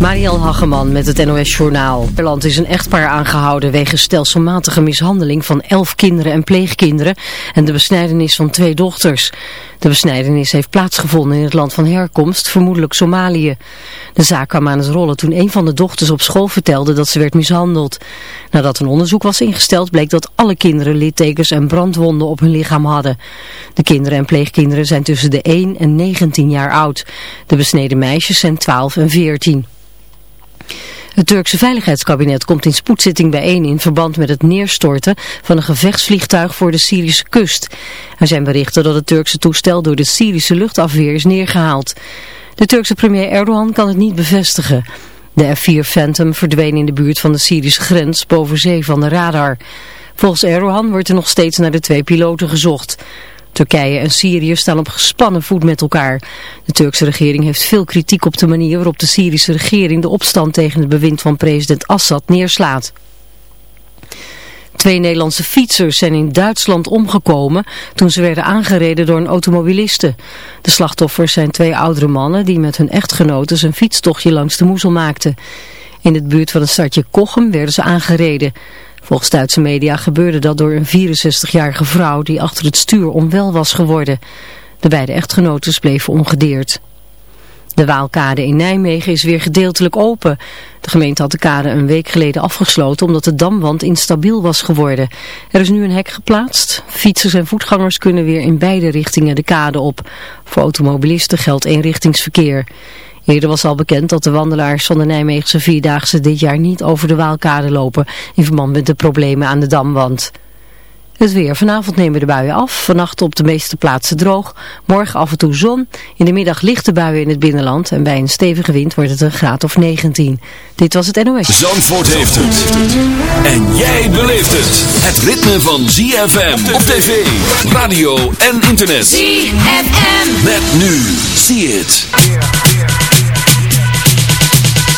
Mariel Hageman met het NOS Journaal. Nederland is een echtpaar aangehouden wegens stelselmatige mishandeling van elf kinderen en pleegkinderen en de besnijdenis van twee dochters. De besnijdenis heeft plaatsgevonden in het land van herkomst, vermoedelijk Somalië. De zaak kwam aan het rollen toen een van de dochters op school vertelde dat ze werd mishandeld. Nadat een onderzoek was ingesteld bleek dat alle kinderen littekens en brandwonden op hun lichaam hadden. De kinderen en pleegkinderen zijn tussen de 1 en 19 jaar oud. De besneden meisjes zijn 12 en 14. Het Turkse Veiligheidskabinet komt in spoedzitting bijeen in verband met het neerstorten van een gevechtsvliegtuig voor de Syrische kust. Er zijn berichten dat het Turkse toestel door de Syrische luchtafweer is neergehaald. De Turkse premier Erdogan kan het niet bevestigen. De F-4 Phantom verdween in de buurt van de Syrische grens boven zee van de radar. Volgens Erdogan wordt er nog steeds naar de twee piloten gezocht. Turkije en Syrië staan op gespannen voet met elkaar. De Turkse regering heeft veel kritiek op de manier waarop de Syrische regering de opstand tegen het bewind van president Assad neerslaat. Twee Nederlandse fietsers zijn in Duitsland omgekomen toen ze werden aangereden door een automobiliste. De slachtoffers zijn twee oudere mannen die met hun echtgenoten een fietstochtje langs de Moezel maakten. In het buurt van het stadje Kochem werden ze aangereden. Volgens Duitse media gebeurde dat door een 64-jarige vrouw die achter het stuur onwel was geworden. De beide echtgenoten bleven ongedeerd. De Waalkade in Nijmegen is weer gedeeltelijk open. De gemeente had de kade een week geleden afgesloten omdat de damwand instabiel was geworden. Er is nu een hek geplaatst. Fietsers en voetgangers kunnen weer in beide richtingen de kade op. Voor automobilisten geldt eenrichtingsverkeer. Eerder was al bekend dat de wandelaars van de Nijmeegse Vierdaagse dit jaar niet over de Waalkade lopen in verband met de problemen aan de damwand. Het weer. Vanavond nemen de buien af. Vannacht op de meeste plaatsen droog. Morgen af en toe zon. In de middag lichte buien in het binnenland. En bij een stevige wind wordt het een graad of 19. Dit was het NOS. Zandvoort heeft het. En jij beleeft het. Het ritme van ZFM op tv, radio en internet. ZFM. Met nu. See it.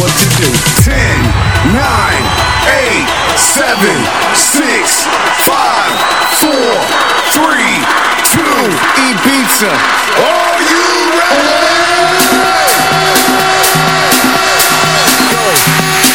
what to do. 10, 9, 8, 7, 6, 5, 4, 3, 2, Ibiza. Are you beetje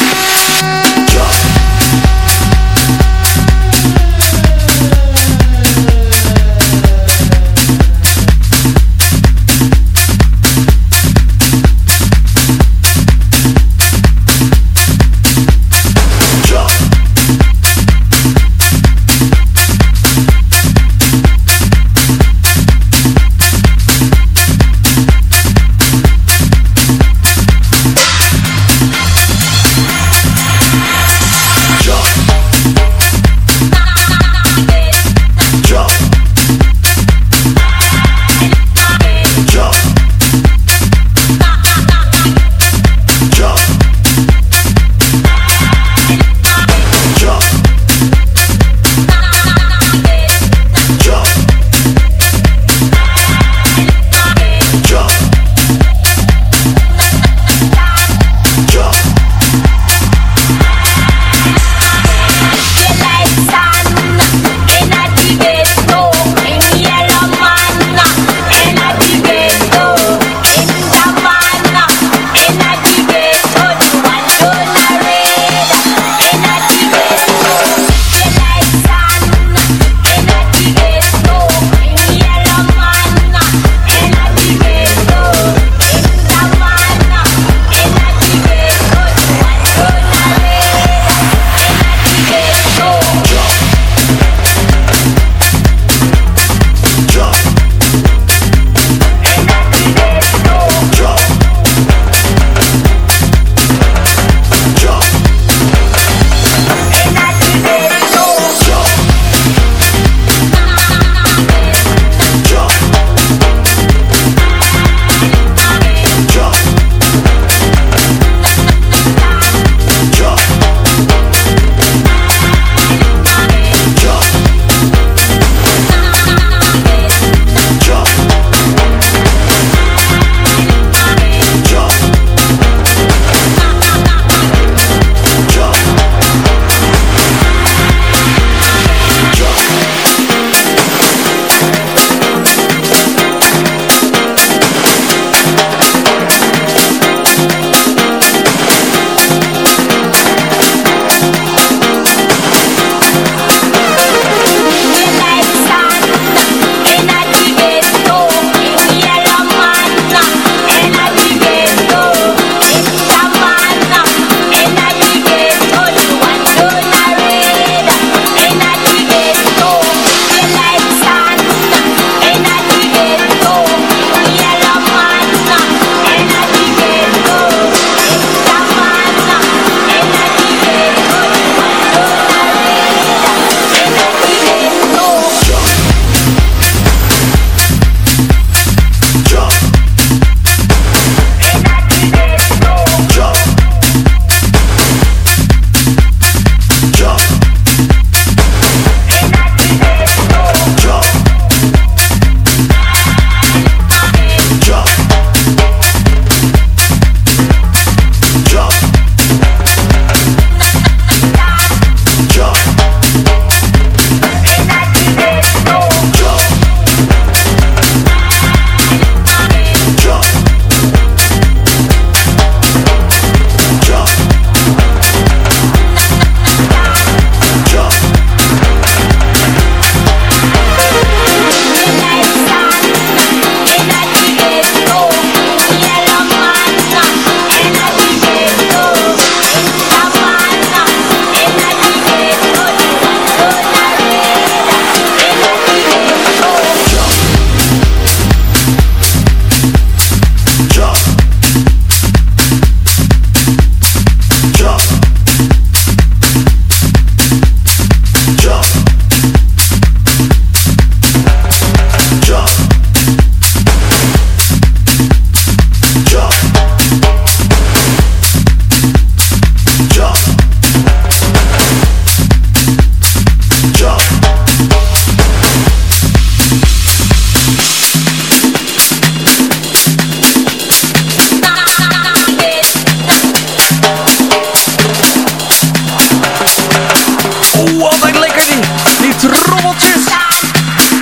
Oeh, wat lekker die, die trommeltjes.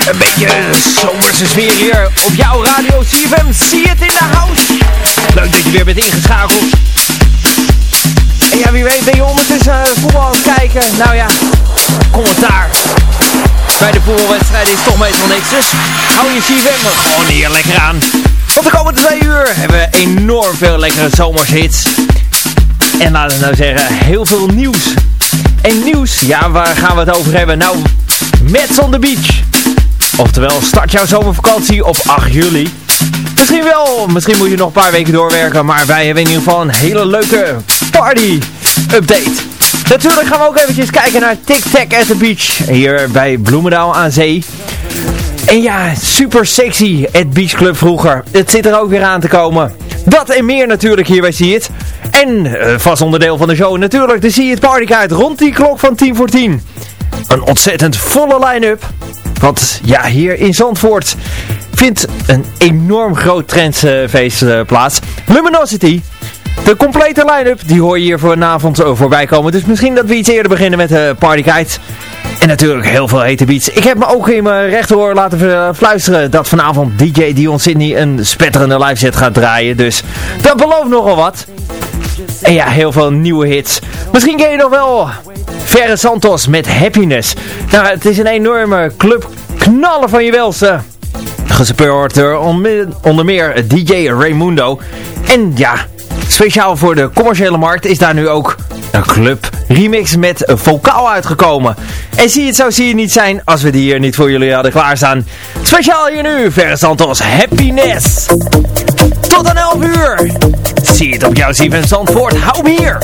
Een beetje zomers is hier. Weer bent ingeschakeld. En ja, wie weet ben je ondertussen uh, voetbal aan het kijken. Nou ja, commentaar. Bij de voetbalwedstrijden is toch meestal niks. Dus hou je CFM gewoon hier lekker aan. Want de komende twee uur hebben we enorm veel lekkere zomershits. En laten we nou zeggen, heel veel nieuws. En nieuws, ja, waar gaan we het over hebben? Nou, Mets on the Beach. Oftewel, start jouw zomervakantie op 8 juli. Misschien wel, misschien moet je nog een paar weken doorwerken, maar wij hebben in ieder geval een hele leuke party update. Natuurlijk gaan we ook eventjes kijken naar Tic Tac at the Beach, hier bij Bloemendaal aan zee. En ja, super sexy, het Beach Club vroeger. Het zit er ook weer aan te komen. Dat en meer natuurlijk hier bij See It. En uh, vast onderdeel van de show natuurlijk de See It Party rond die klok van 10 voor 10. Een ontzettend volle line-up. Want ja, hier in Zandvoort vindt een enorm groot trendfeest uh, plaats. Luminosity. De complete line-up, die hoor je hier vanavond uh, voorbij komen. Dus misschien dat we iets eerder beginnen met de uh, Party En natuurlijk heel veel hete beats. Ik heb me ook in mijn rechteroor laten fluisteren dat vanavond DJ Dion Sydney een spetterende live set gaat draaien. Dus dat belooft nogal wat. En ja, heel veel nieuwe hits. Misschien ken je nog wel Ferre Santos met Happiness. Nou, het is een enorme club knallen van je welste. Gespeeld door onder meer DJ Raimundo. En ja, speciaal voor de commerciële markt is daar nu ook een club remix met vocaal uitgekomen. En zie het zo zie je niet zijn als we die hier niet voor jullie hadden klaarstaan. Speciaal hier nu, Ferre Santos Happiness. Tot een 11 uur. Zie het op jouw Steven Zandvoort. Hou hem hier.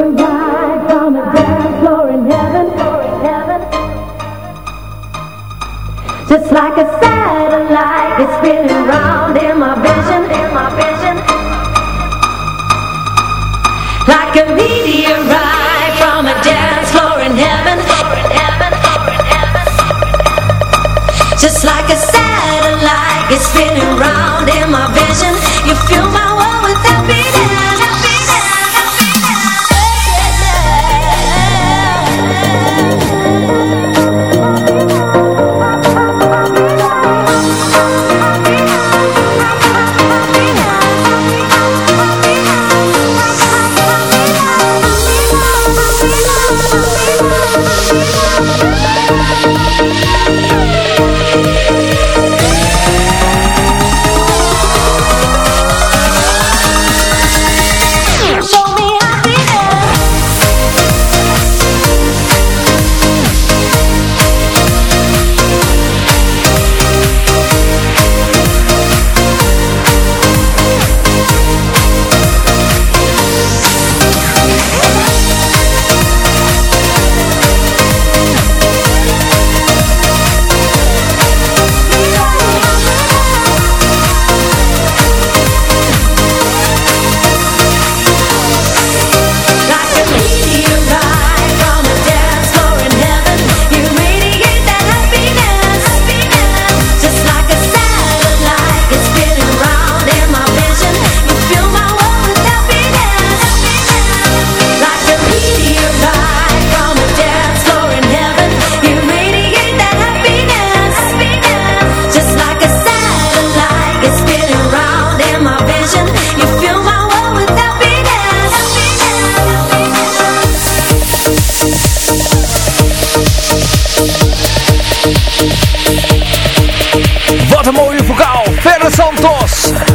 can ride on the dance floor in heaven. Just like a satellite, it's spinning round in my vision, in my vision. Like a meteorite from a dance floor in heaven, floor in heaven, floor in heaven. Just like a satellite, it's spinning round in my vision. You feel my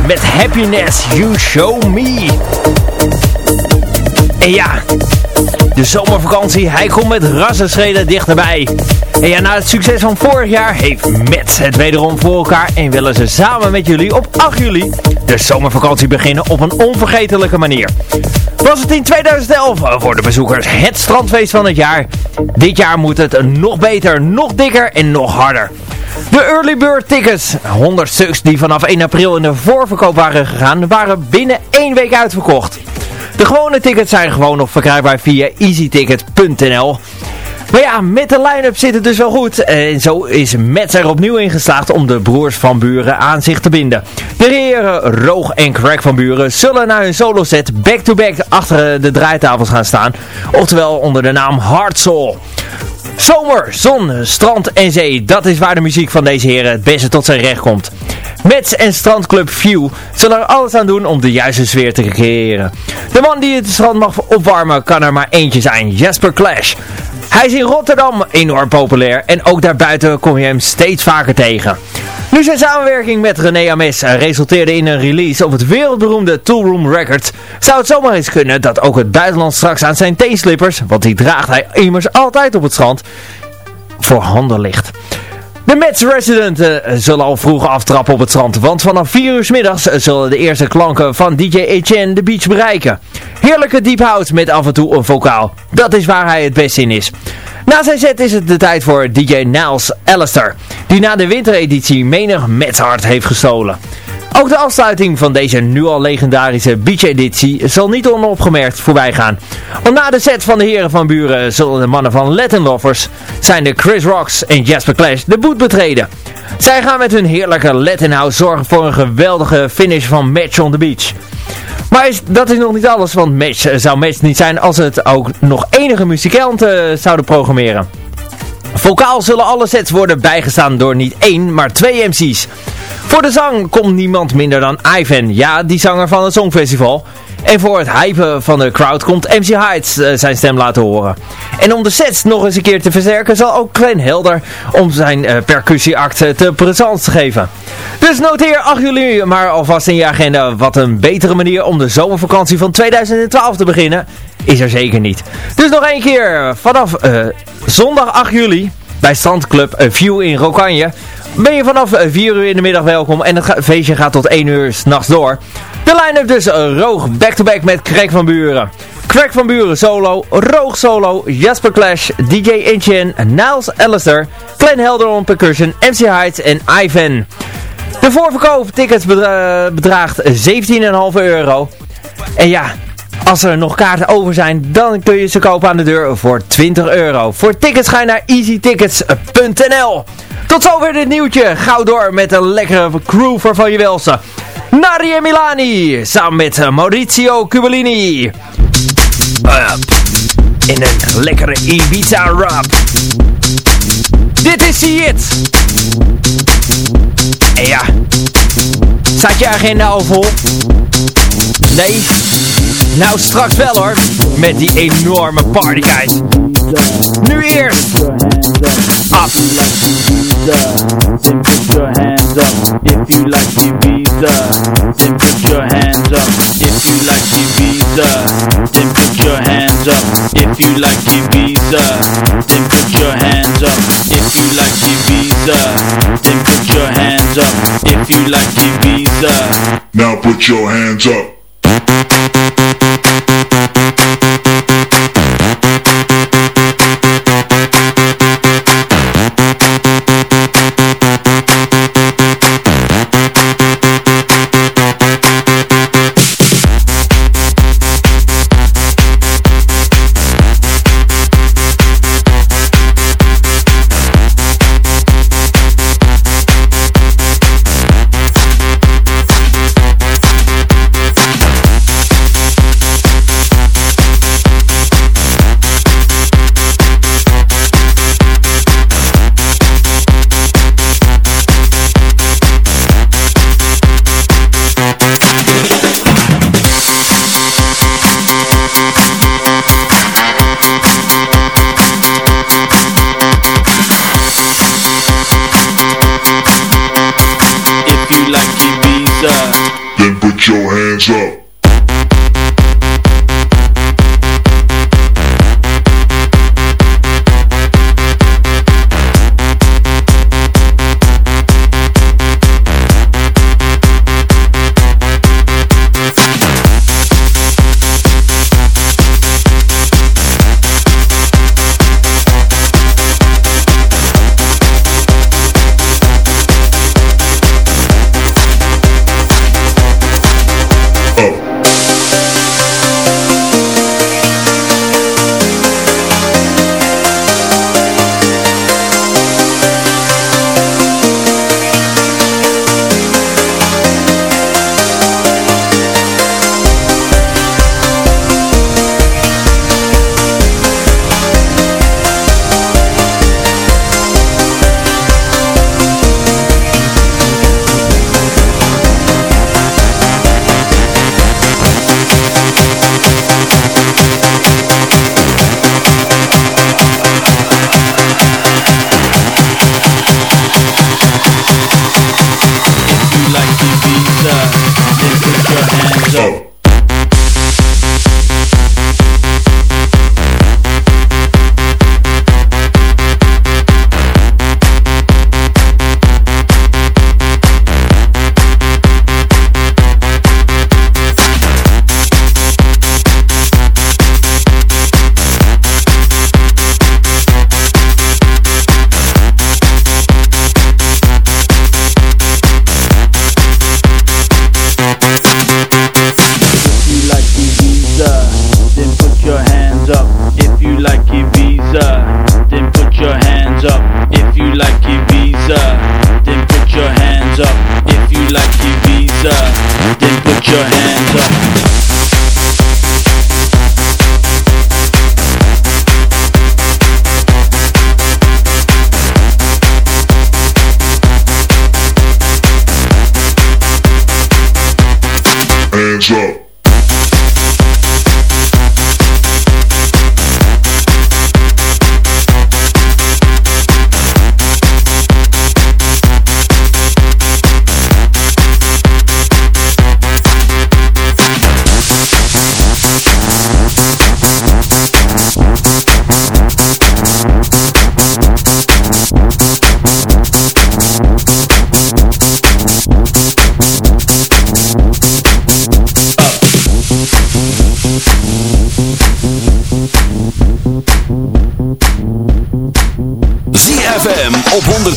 met Happiness You Show Me. En ja, de zomervakantie, hij komt met rassenschreden dichterbij. En ja, na het succes van vorig jaar heeft Met het wederom voor elkaar en willen ze samen met jullie op 8 juli de zomervakantie beginnen op een onvergetelijke manier. Was het in 2011 voor de bezoekers het strandfeest van het jaar? Dit jaar moet het nog beter, nog dikker en nog harder. De early bird tickets, 100 stuks die vanaf 1 april in de voorverkoop waren gegaan, waren binnen één week uitverkocht. De gewone tickets zijn gewoon nog verkrijgbaar via easyticket.nl. Maar ja, met de line-up zit het dus wel goed. En zo is Mets er opnieuw ingeslaagd om de broers van Buren aan zich te binden. De heren Roog en Craig van Buren zullen na hun solo set back-to-back achter de draaitafels gaan staan. Oftewel onder de naam Hard Soul. Zomer, zon, strand en zee, dat is waar de muziek van deze heren het beste tot zijn recht komt. Mets en strandclub View zullen er alles aan doen om de juiste sfeer te creëren. De man die het strand mag opwarmen kan er maar eentje zijn, Jasper Clash. Hij is in Rotterdam enorm populair en ook daarbuiten kom je hem steeds vaker tegen. Nu zijn samenwerking met René Ames resulteerde in een release op het wereldberoemde Toolroom Records, zou het zomaar eens kunnen dat ook het buitenland straks aan zijn teenslippers, want die draagt hij immers altijd op het strand, voor handen ligt. De Mets residenten zullen al vroeg aftrappen op het strand, want vanaf 4 uur middags zullen de eerste klanken van DJ Etienne de beach bereiken. Heerlijke deep house met af en toe een vocaal. Dat is waar hij het best in is. Na zijn set is het de tijd voor DJ Niles Alistair, die na de wintereditie menig Metshart heeft gestolen. Ook de afsluiting van deze nu al legendarische beach-editie zal niet onopgemerkt voorbij gaan. Want na de set van de heren van Buren zullen de mannen van Latin Lovers, zijn de Chris Rocks en Jasper Clash, de boot betreden. Zij gaan met hun heerlijke Latin House zorgen voor een geweldige finish van Match on the Beach. Maar dat is nog niet alles, want Match zou Match niet zijn als het ook nog enige muzikanten zouden programmeren. Vokaal zullen alle sets worden bijgestaan door niet één, maar twee MC's. Voor de zang komt niemand minder dan Ivan, ja, die zanger van het Songfestival. En voor het hypen van de crowd komt MC Heights uh, zijn stem laten horen. En om de sets nog eens een keer te versterken zal ook Glenn Helder om zijn uh, percussieact te present te geven. Dus noteer 8 juli maar alvast in je agenda wat een betere manier om de zomervakantie van 2012 te beginnen is er zeker niet. Dus nog één keer vanaf zondag 8 juli bij Strandclub View in Rokanje ben je vanaf 4 uur in de middag welkom en het feestje gaat tot 1 uur s'nachts door. De line-up dus roog, back-to-back met Craig van Buren. Craig van Buren solo, Roog solo, Jasper Clash, DJ Inchen, Niles Alistair, Glenn Helder on percussion, MC Heights en Ivan. De voorverkoop tickets bedra bedraagt 17,5 euro. En ja, als er nog kaarten over zijn, dan kun je ze kopen aan de deur voor 20 euro. Voor tickets ga je naar easytickets.nl. Tot zover dit nieuwtje. Gauw door met een lekkere crew van je welste. Narie Milani, samen met Maurizio Cubellini. in een lekkere Ibiza rap. Dit is It. En ja, staat je agenda al vol? Nee? Nou straks wel hoor, met die enorme partyguys. Nu eerst. Up. Your hands up if you like Ibiza. Then put your hands up if you like Ibiza. Then put your hands up if you like Ibiza. Then put your hands up if you like Ibiza. Then put your hands up if you like Ibiza. Now put your hands up.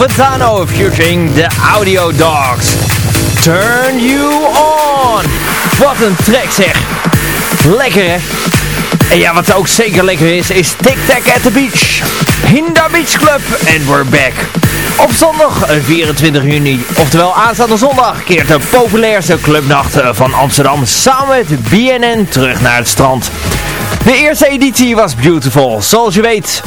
en Provenzano featuring the Audio Dogs. Turn You On. Wat een track zeg. Lekker hè. En ja, wat ook zeker lekker is, is Tic Tac at the Beach. Hinda Beach Club en we're back. Op zondag 24 eh, juni, oftewel aanstaande zondag, keert de populairste clubnacht eh, van Amsterdam samen met BNN terug naar het strand. De eerste editie was beautiful, zoals je weet.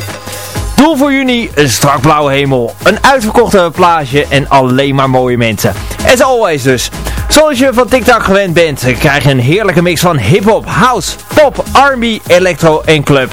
Doel voor juni, een strak blauwe hemel, een uitverkochte plage en alleen maar mooie mensen. As always dus. Zoals je van TikTok gewend bent, krijg je een heerlijke mix van hip-hop, house, pop, R&B, electro en club.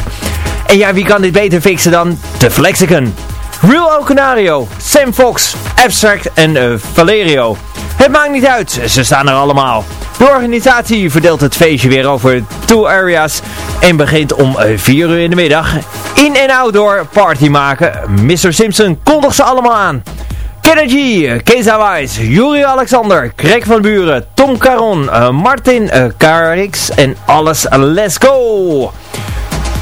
En ja, wie kan dit beter fixen dan The Flexicon? Real O Canario, Sam Fox, Abstract en uh, Valerio. Het maakt niet uit, ze staan er allemaal. De organisatie verdeelt het feestje weer over two areas en begint om 4 uur in de middag. In- en outdoor party maken. Mr. Simpson kondigt ze allemaal aan. Kennedy, Keza Weiss, Juri Alexander, Greg van Buren, Tom Caron, uh, Martin uh, Carix en alles. Let's go!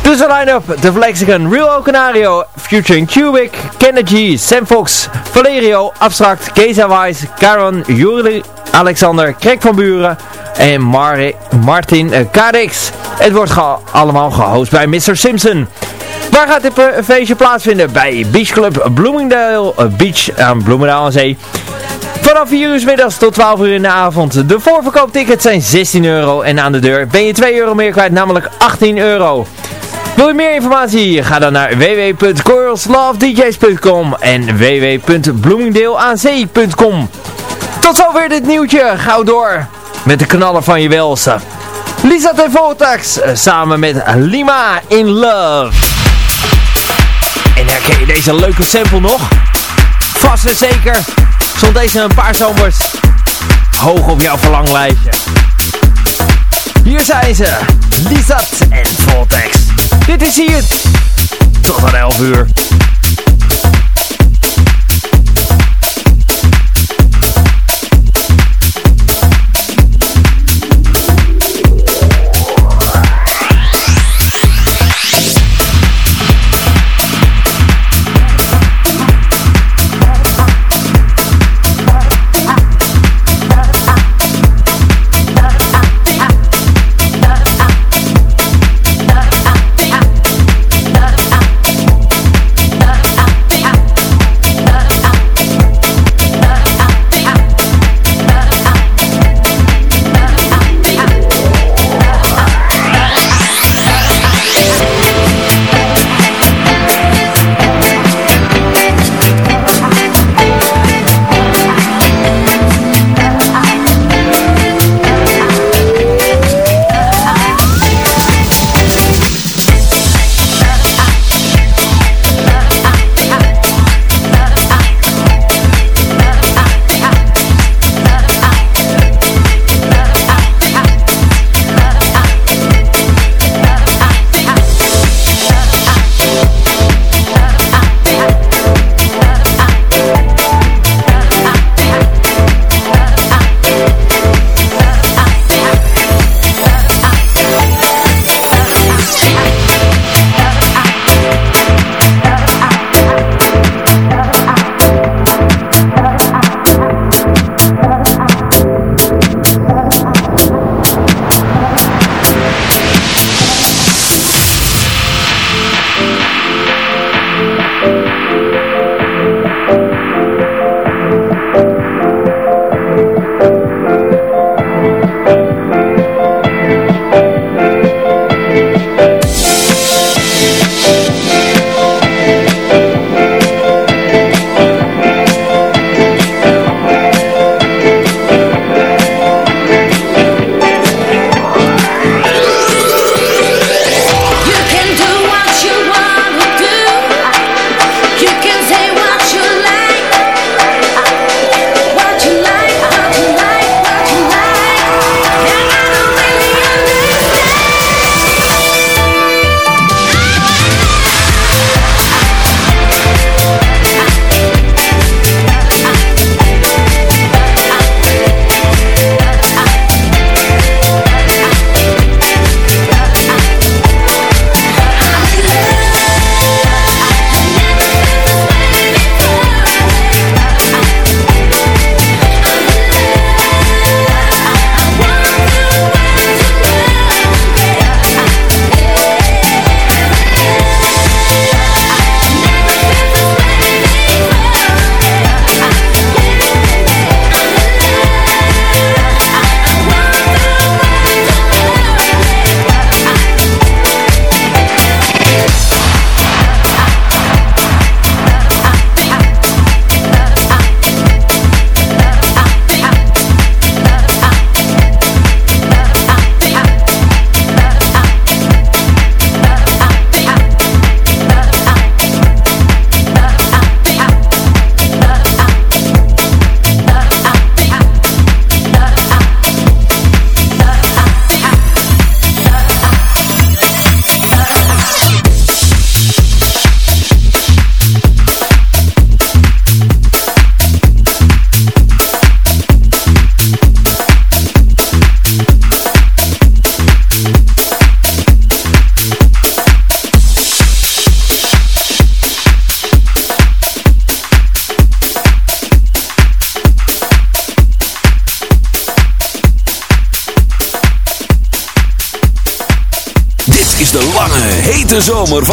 Dus de line-up, The Flexicon, Real Canario, Futuring Cubic, Kennedy, Sam Fox, Valerio, Abstract, Keza Weiss, Caron, Juri Alexander, Greg van Buren en Martin uh. Het wordt allemaal gehost bij Mr. Simpson. Waar gaat dit feestje plaatsvinden? Bij Beach Club Bloomingdale eh, Beach aan Bloemendaal aan Zee. Vanaf 4 uur middags tot 12 uur in de avond. De voorverkooptickets zijn 16 euro en aan de deur ben je 2 euro meer kwijt, namelijk 18 euro. Wil je meer informatie? Ga dan naar www.coilslovedjs.com en www.bloomingdaleaanzee.com Tot zover dit nieuwtje. Gauw door met de knallen van je welste. Lisa de Vortex eh, samen met Lima in Love. En herken je deze leuke sample nog? Vast en zeker stond deze een paar zomers hoog op jouw verlanglijstje. Hier zijn ze, Lizat en Voltex. Dit is hier tot aan 11 uur.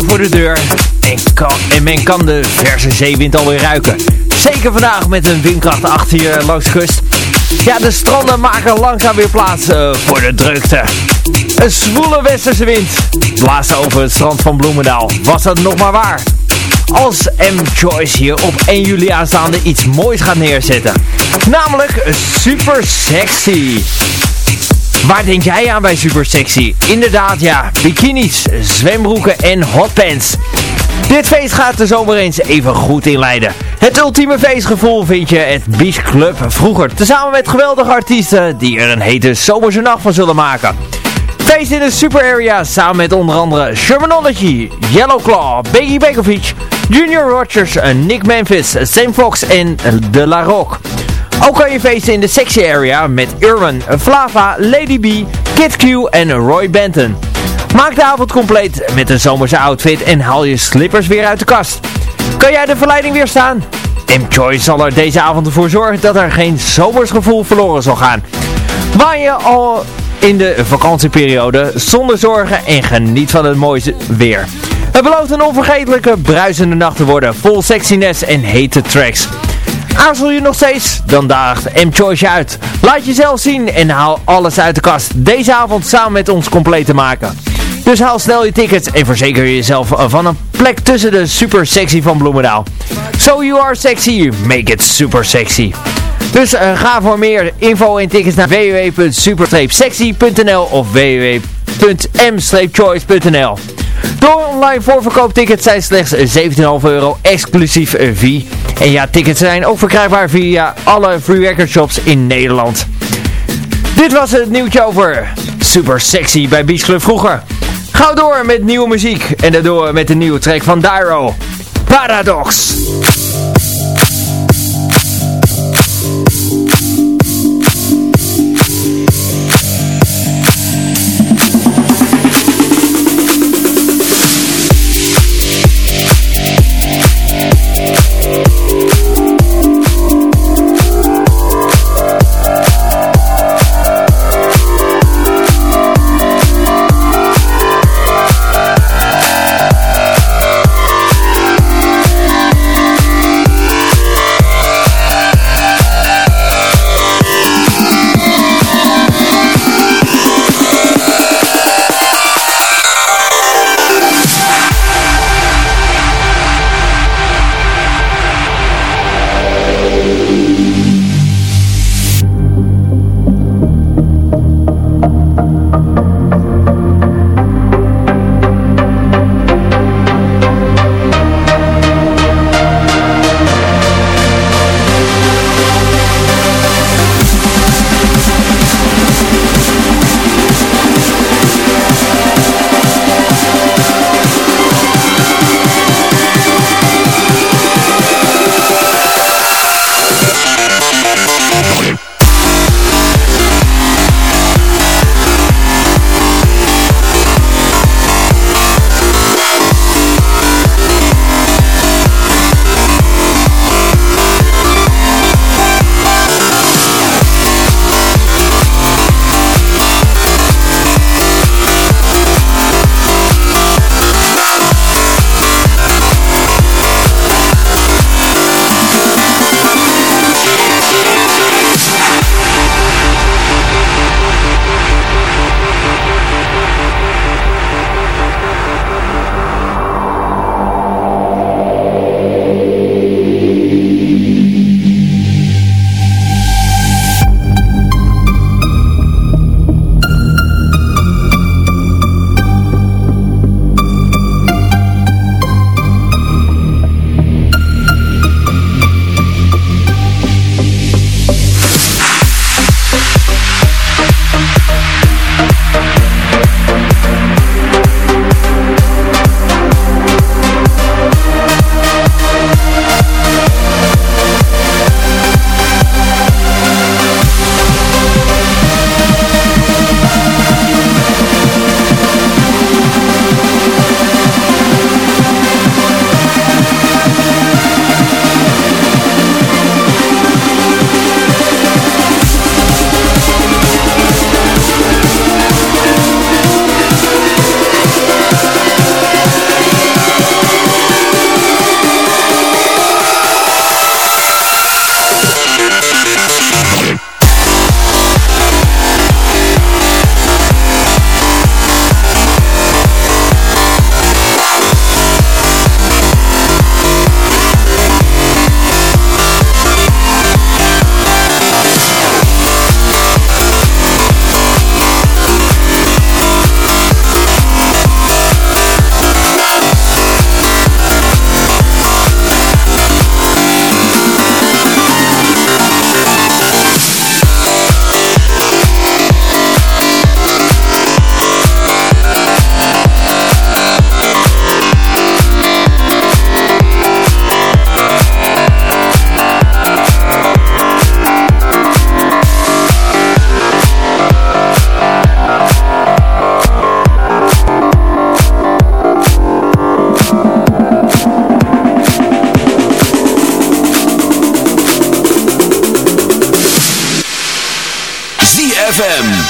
Weer voor de deur. En, kan, en men kan de verse zeewind alweer ruiken. Zeker vandaag met een windkracht 8 hier langs de kust. Ja, de stranden maken langzaam weer plaats uh, voor de drukte. Een zwoele westerse wind blaast over het strand van Bloemendaal. Was dat nog maar waar? Als M. Choice hier op 1 juli aanstaande iets moois gaat neerzetten. Namelijk super sexy. Waar denk jij aan bij super sexy? Inderdaad ja, bikinis, zwembroeken en hotpants. Dit feest gaat de zomer eens even goed inleiden. Het ultieme feestgevoel vind je het Beach Club vroeger. Tezamen met geweldige artiesten die er een hete zomerse nacht van zullen maken. Feest in de super area samen met onder andere Shermanology, Yellowclaw, Biggie Begovic, Junior Rogers, Nick Memphis, Sam Fox en De La Rock. Ook kan je feesten in de sexy area met Irwin, Flava, Lady B, Kid Q en Roy Benton. Maak de avond compleet met een zomerse outfit en haal je slippers weer uit de kast. Kan jij de verleiding weerstaan? M-Choice zal er deze avond ervoor zorgen dat er geen zomersgevoel verloren zal gaan. Waar je al in de vakantieperiode zonder zorgen en geniet van het mooiste weer. Het belooft een onvergetelijke, bruisende nacht te worden, vol sexiness en hete tracks. Aarzel je nog steeds? Dan daagt M-Choice uit. Laat jezelf zien en haal alles uit de kast. Deze avond samen met ons compleet te maken. Dus haal snel je tickets en verzeker jezelf van een plek tussen de super sexy van Bloemendaal. So you are sexy, make it super sexy. Dus uh, ga voor meer info en tickets naar www.super-sexy.nl of www.m-choice.nl De online voorverkooptickets zijn slechts 17,5 euro exclusief fee. En ja, tickets zijn ook verkrijgbaar via alle free record shops in Nederland. Dit was het nieuwtje over Super Sexy bij Beach Club vroeger. Ga door met nieuwe muziek en daardoor met de nieuwe track van Dyro. Paradox.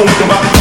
Ik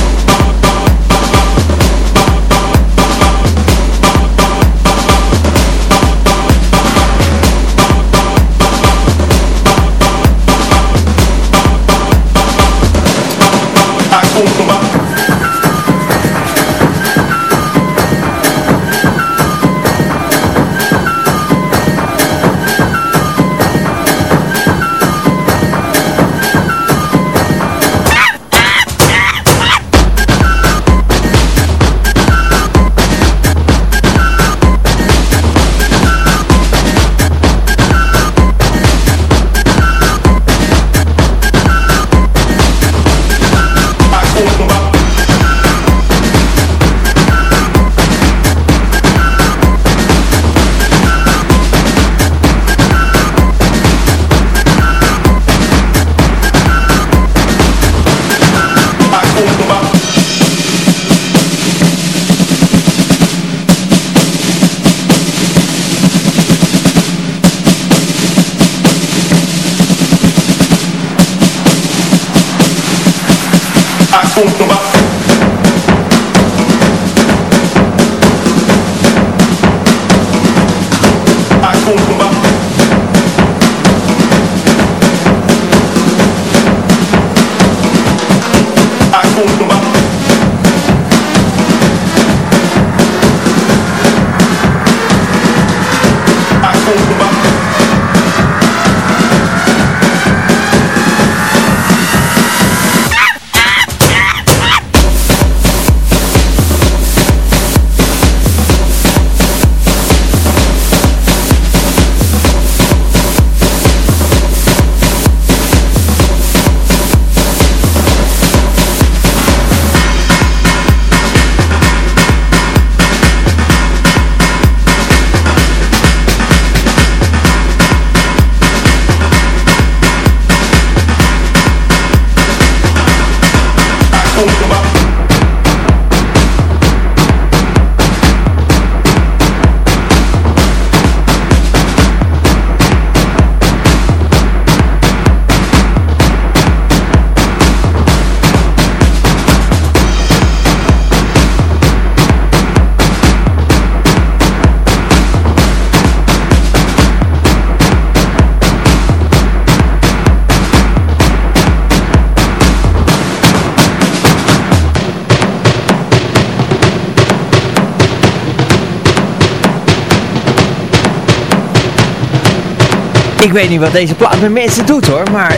weet niet wat deze plaat met mensen doet hoor, maar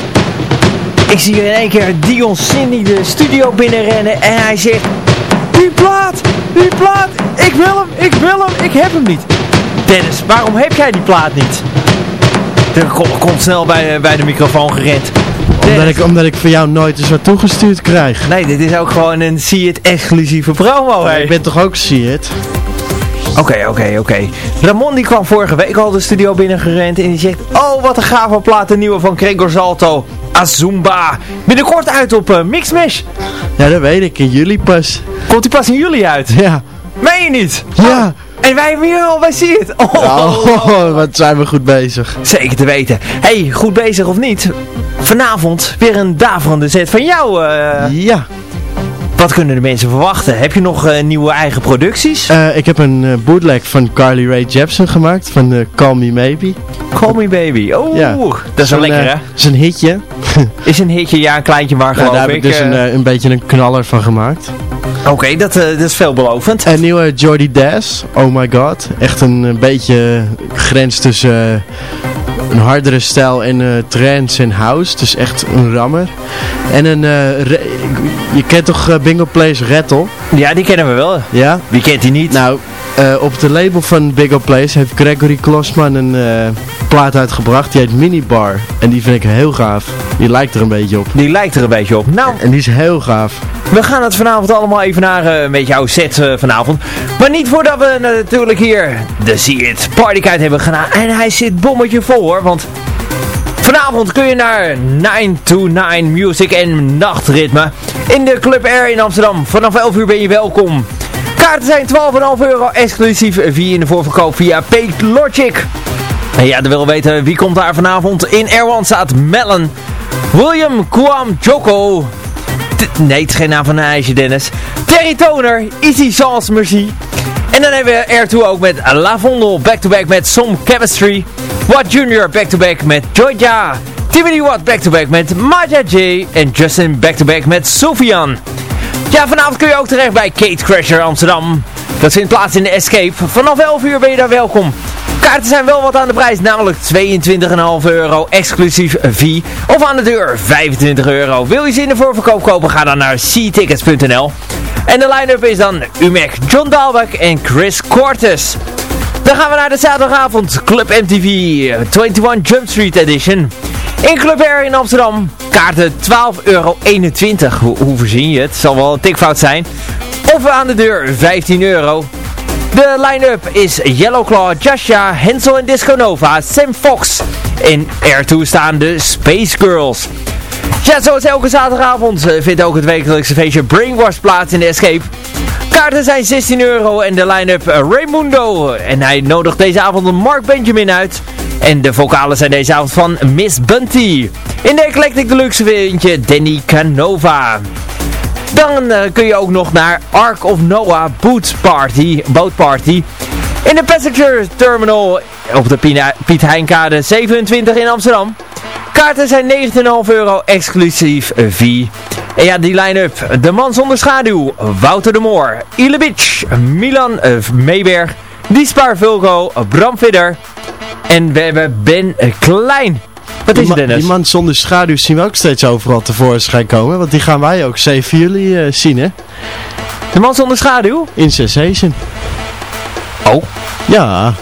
ik zie in één keer Dion Cindy de studio binnenrennen en hij zegt Die plaat, die plaat, ik wil hem, ik wil hem, ik heb hem niet. Dennis, waarom heb jij die plaat niet? Er komt snel bij, bij de microfoon gerend. Omdat ik, omdat ik van jou nooit eens wat toegestuurd krijg. Nee, dit is ook gewoon een See It exclusieve promo. Ik ben toch ook See It? Oké, oké, oké. Ramon die kwam vorige week al de studio binnengerend en die zegt... Oh, wat een gave plaat, de nieuwe van Gregor Salto. Azumba. Binnenkort uit op uh, Mixmash. Ja, dat weet ik. In juli pas. Komt die pas in juli uit? Ja. Meen je niet? Ja. En wij hebben hier al bij See It. Oh, Oh, wat zijn we goed bezig. Zeker te weten. hey, goed bezig of niet? Vanavond weer een daverende set van jou. eh. Ja. Wat kunnen de mensen verwachten? Heb je nog eh, nieuwe eigen producties? Eh, ik heb een eh, bootleg van Carly Rae Jepsen gemaakt. Van Call Me Maybe. Call Me Baby. Oeh, Ja. dat is wel lekker hè? Dat is een hitje. Is een hitje, ja, een kleintje maar geloof daar heb ik dus een, een beetje een knaller van gemaakt. Oké, dat, eh, dat is veelbelovend. En nieuwe Jordy Dash. Oh my god. Echt een, beetje grens tussen een hardere stijl en eh trance en house. Dus echt een rammer. En een... je kent toch eh, Bingo Plays Rattle? Ja, die kennen we wel. Ja? Wie kent die niet? Nou, eh, op de label van Big O Place heeft Gregory Klosman een eh, plaat uitgebracht. Die heet Minibar. En die vind ik heel gaaf. Die lijkt er een beetje op. Die lijkt er een beetje op. Nou, En die is heel gaaf. we gaan het vanavond allemaal even naar een beetje jouw set vanavond. Maar niet voordat we natuurlijk hier de See It Partykite hebben gedaan. En hij zit bommetje vol hoor, want... Vanavond kun je naar 9 to 9 Music en Nachtritme in de Club Air in Amsterdam. Vanaf 11 uur ben je welkom. Kaarten zijn 12,5 euro exclusief via in de voorverkoop via Logic. En ja, dan we weten wie komt daar vanavond. In Air staat Melon, William Kwam Joko. Nee, het is geen naam van een ijsje Dennis. Terry Toner, Easy Sans Mercy. En dan hebben we er toe ook met Lavondel back-to-back met Some Chemistry. Watt Junior back-to-back met Joja. Timothy Watt back-to-back met Maja J. En Justin back-to-back met Sofian. Ja, vanavond kun je ook terecht bij Kate Crasher Amsterdam. Dat vindt plaats in de Escape. Vanaf 11 uur ben je daar welkom. Kaarten zijn wel wat aan de prijs, namelijk 22,5 euro exclusief fee. Of aan de deur 25 euro. Wil je ze in de voorverkoop kopen, ga dan naar ctickets.nl. En de line-up is dan Umek, John Dalbeck en Chris Cortes. Dan gaan we naar de zaterdagavond Club MTV 21 Jump Street Edition. In Club Air in Amsterdam. Kaarten 12,21 euro. Hoe, hoe verzin je het? Zal wel een tikfout zijn. Of aan de deur 15 euro. De line-up is Yellowclaw, Jasha, Hensel en Disco Nova, Sam Fox. En ertoe staan de Space Girls. Ja, zoals elke zaterdagavond eh, vindt ook het wekelijkse feestje Brainwash plaats in de Escape. Kaarten zijn 16 euro en de line-up eh, Raymundo. En hij nodigt deze avond Mark Benjamin uit. En de vocalen zijn deze avond van Miss Bunty. In de Eclectic Deluxe vind Danny Canova. Dan eh, kun je ook nog naar Ark of Noah Boot Party, Boat Party. In de Passenger Terminal op de Piet Heinkade 27 in Amsterdam. Kaarten zijn 19,5 euro exclusief fee. En ja, die line-up. De man zonder schaduw. Wouter de Moor. Ilebic. Milan uh, Meeberg. Diespar Vulgo. Bram Vidder. En we hebben Ben Klein. Wat is het Dennis? die man zonder schaduw zien we ook steeds overal tevoorschijn komen. Want die gaan wij ook 7 juli eh, zien, hè? De man zonder schaduw? In Sensation. Oh. Ja,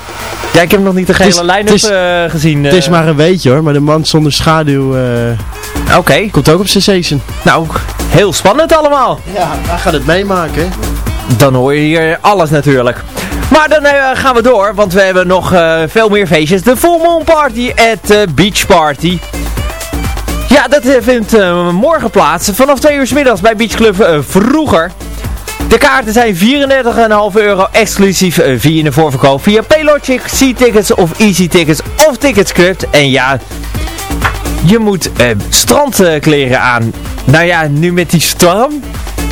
Ja, ik heb nog niet de gele line-up eh, gezien. het is eh. maar een weetje hoor. Maar de man zonder schaduw eh, Oké. komt ook op Sensation. Nou, heel spannend allemaal. Ja, wij gaan het meemaken. Dan hoor je hier alles natuurlijk. Maar dan gaan we door, want we hebben nog veel meer feestjes. De Full Moon Party at Beach Party. Ja, dat vindt morgen plaats. Vanaf 2 uur 's middags bij Beach Club Vroeger. De kaarten zijn 34,5 euro exclusief eh, via de voorverkoop. Via Paylogic, C-Tickets of Easy Tickets of Ticketscript. En ja, je moet eh, strandkleren aan. Nou ja, nu met die storm...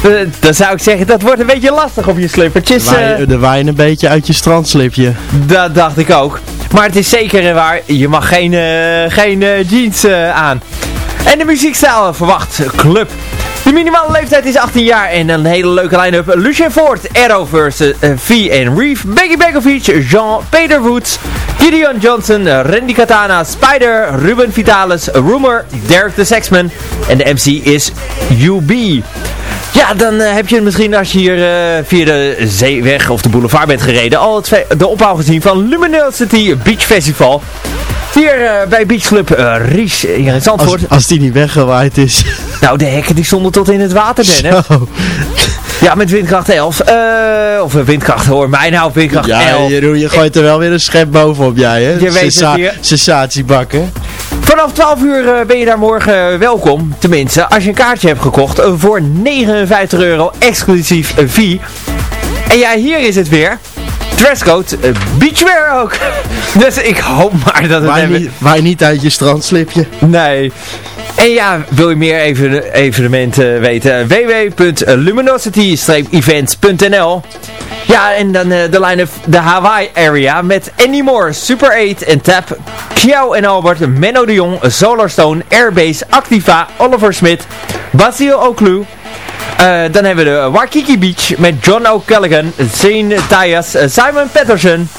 eh, dan zou ik zeggen, dat wordt een beetje lastig op je slippertjes. eh. Waai- Er waaien een beetje uit je strandslipje. Dat dacht ik ook. Maar het is zeker waar, je mag geen, eh, geen eh, jeans eh, aan. En de muziekstijl verwacht Club. De minimale leeftijd is 18 jaar en een hele leuke line-up. Lucien Ford, Arrow versus eh, V en Reef, Becky Begovic, Jean, Peter Woods, Gideon Johnson, Randy Katana, Spider, Ruben Vitalis, Rumor, Derek the Sexman en de MC is UB. Ja, dan eh, heb je misschien als je hier eh, via de zeeweg of de boulevard bent gereden al het de opbouw gezien van Luminosity Beach Festival. Hier eh, bij Beach Club eh, Ries hier in Zandvoort. Als, als die niet weggewaaid is. Nou, de hekken die stonden tot in het water, Dennis. Zo. Ja, met windkracht 11. Uh, of windkracht, hoor mij nou, windkracht ja, 11. Jeroen, je gooit er wel weer een schep bovenop jij, hè? Je weet het hier. Sensatiebakken. Vanaf 12 uur ben je daar morgen welkom. Tenminste, als je een kaartje hebt gekocht voor 59 euro exclusief fee. En ja, hier is het weer. Dresscode, uh, beachwear ook. dus ik hoop maar dat het... Waar, niet, niet uit je strandslipje. Nee. En ja, wil je meer even, evenementen weten? www.luminosity-events.nl Ja, en dan uh, de line-up de Hawaii area met Anymore, Super 8 en Tap, Kiao en Albert, Menno de Jong, Solarstone, Airbase, Activa, Oliver Smith, Basil Oklu. Uh, dan hebben we de Waikiki Beach met John O'Callaghan, Zane Tyas, Simon Patterson,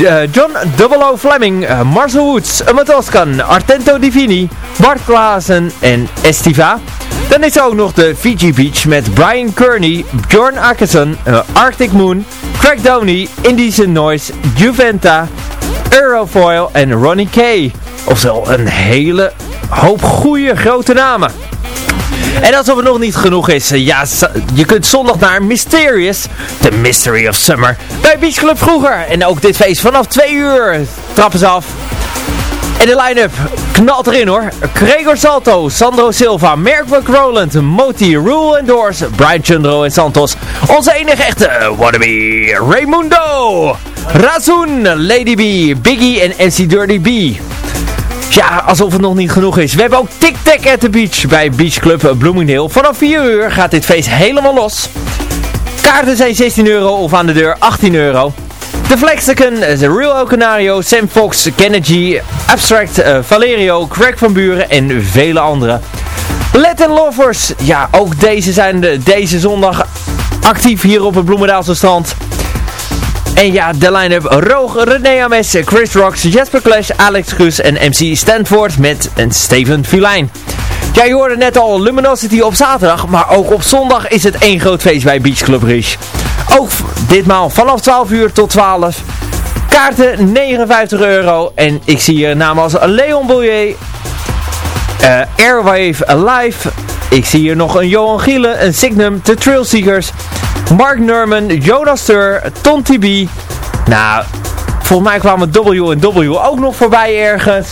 uh, John O. Fleming, Marcel Woods, Matoskan, Artento Divini, Bart Klaassen en Estiva. Dan is er ook nog de Fiji Beach met Brian Kearney, Bjorn Akkerson, uh, Arctic Moon, Craig Downey, Indecent Noise, Juventa, Eurofoil en Ronnie K. Oftewel een hele hoop goede grote namen. En alsof het nog niet genoeg is, ja, je kunt zondag naar Mysterious, The Mystery of Summer, bij Beach Club vroeger. En ook dit feest vanaf 2 uur trappen ze af. En de line-up knalt erin hoor. Gregor Salto, Sandro Silva, Merk Roland, Moti, Rule and Doors, Brian Chundro en Santos. Onze enige echte wannabe, Raimundo, Razun, Lady B, Biggie en MC Dirty B. Ja, alsof het nog niet genoeg is. We hebben ook Tic Tac at the Beach bij Beach Club Bloomingdale. Vanaf 4 uur gaat dit feest helemaal los. Kaarten zijn 16 euro of aan de deur 18 euro. The Flexicon, The Real Canario, Sam Fox, Kennedy, Abstract, uh, Valerio, Craig van Buren en vele anderen. Let Lovers, ja ook deze zijn de, deze zondag actief hier op het Bloemendaalse strand. En ja, de line-up Roog, René Ames, Chris Rocks, Jasper Clash, Alex Gus en MC Stanford met een Steven Filijn. Ja, je hoorde net al Luminosity op zaterdag, maar ook op zondag is het één groot feest bij Beach Club Rich. Ook ditmaal vanaf 12 uur tot 12. Kaarten 59 euro. En ik zie hier namen als Leon Bouillet, uh, Airwave Alive. Ik zie hier nog een Johan Gielen, een Signum, The Trail Seekers, Mark Norman, Jonas Stur, Ton TB. Nou, volgens mij kwamen W en W ook nog voorbij ergens.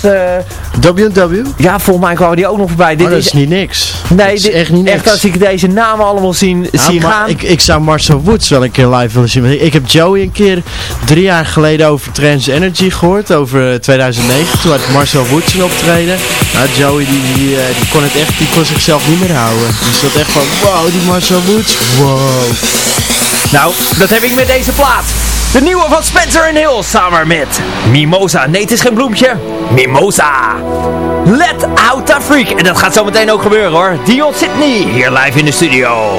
W&W? Ja, volgens mij kwamen die ook nog voorbij. Dit dat is, niet niks. Nee, dit is echt niet niks. Echt als ik deze namen allemaal zien, ja, zie gaan. Ik, ik zou Marcel Woods wel een keer live willen zien. Ik heb Joey een keer drie jaar geleden over Trans Energy gehoord. Over 2009. Toen had Marcel Woods een optreden. Nou, Joey die, die, die, kon het echt, die kon zichzelf niet meer houden. Die zat echt van, wow, die Marcel Woods. Wow. Nou, dat heb ik met deze plaat. De nieuwe van Spencer Hill samen met Mimosa. Nee, het is geen bloempje. Mimosa. Let out the freak. En dat gaat zo meteen ook gebeuren hoor. Dion Sydney hier live in de studio.